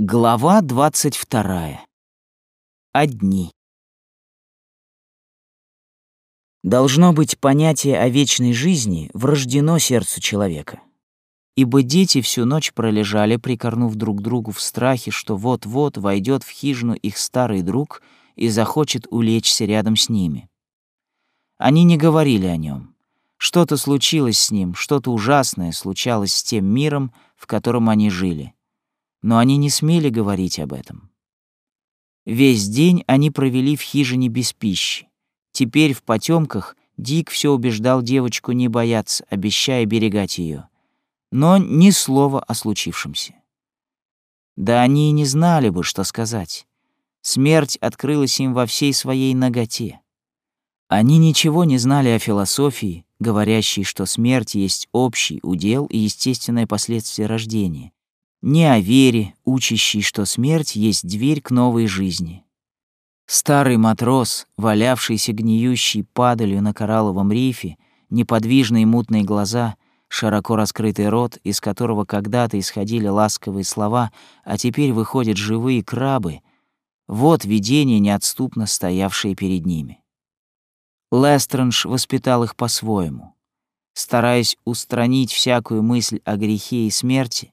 Глава двадцать вторая. Одни. Должно быть, понятие о вечной жизни врождено сердцу человека. Ибо дети всю ночь пролежали, прикорнув друг другу в страхе, что вот-вот войдет в хижину их старый друг и захочет улечься рядом с ними. Они не говорили о нем. Что-то случилось с ним, что-то ужасное случалось с тем миром, в котором они жили. Но они не смели говорить об этом. Весь день они провели в хижине без пищи. Теперь в потемках Дик все убеждал девочку не бояться, обещая берегать ее, но ни слова о случившемся. Да они и не знали бы, что сказать. Смерть открылась им во всей своей наготе. Они ничего не знали о философии, говорящей, что смерть есть общий удел и естественное последствие рождения, ни о вере, учащей, что смерть есть дверь к новой жизни. Старый матрос, валявшийся гниющей падалью на коралловом рифе, неподвижные мутные глаза, широко раскрытый рот, из которого когда-то исходили ласковые слова, а теперь выходят живые крабы, вот видение, неотступно стоявшее перед ними. Лестранж воспитал их по-своему. Стараясь устранить всякую мысль о грехе и смерти,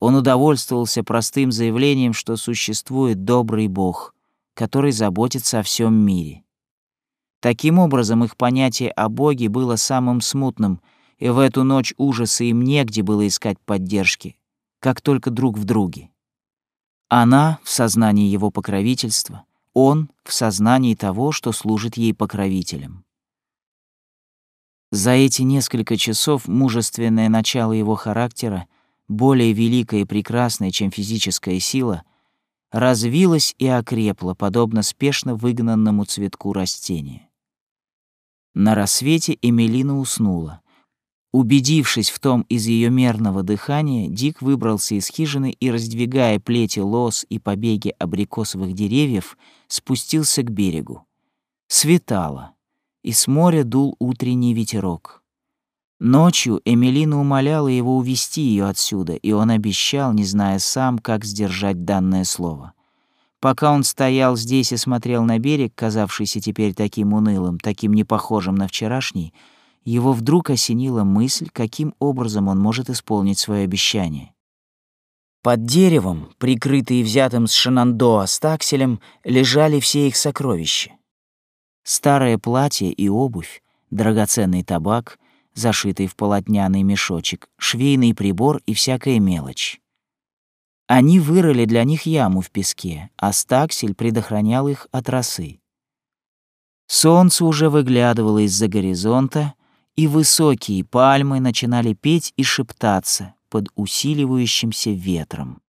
он удовольствовался простым заявлением, что существует добрый Бог, который заботится о всем мире. Таким образом, их понятие о Боге было самым смутным, и в эту ночь ужаса им негде было искать поддержки, как только друг в друге. Она в сознании его покровительства — он в сознании того, что служит ей покровителем. За эти несколько часов мужественное начало его характера, более великое и прекрасное, чем физическая сила, развилось и окрепло, подобно спешно выгнанному цветку растения. На рассвете Эмилина уснула. Убедившись в том из ее мерного дыхания, Дик выбрался из хижины и, раздвигая плети лос и побеги абрикосовых деревьев, спустился к берегу. Светало, и с моря дул утренний ветерок. Ночью Эмилина умоляла его увести ее отсюда, и он обещал, не зная сам, как сдержать данное слово. Пока он стоял здесь и смотрел на берег, казавшийся теперь таким унылым, таким непохожим на вчерашний, его вдруг осенила мысль, каким образом он может исполнить свое обещание. Под деревом, прикрытые взятым с Шинандоа стакселем, лежали все их сокровища. Старое платье и обувь, драгоценный табак, зашитый в полотняный мешочек, швейный прибор и всякая мелочь. Они вырыли для них яму в песке, а стаксель предохранял их от росы. Солнце уже выглядывало из-за горизонта, и высокие пальмы начинали петь и шептаться под усиливающимся ветром.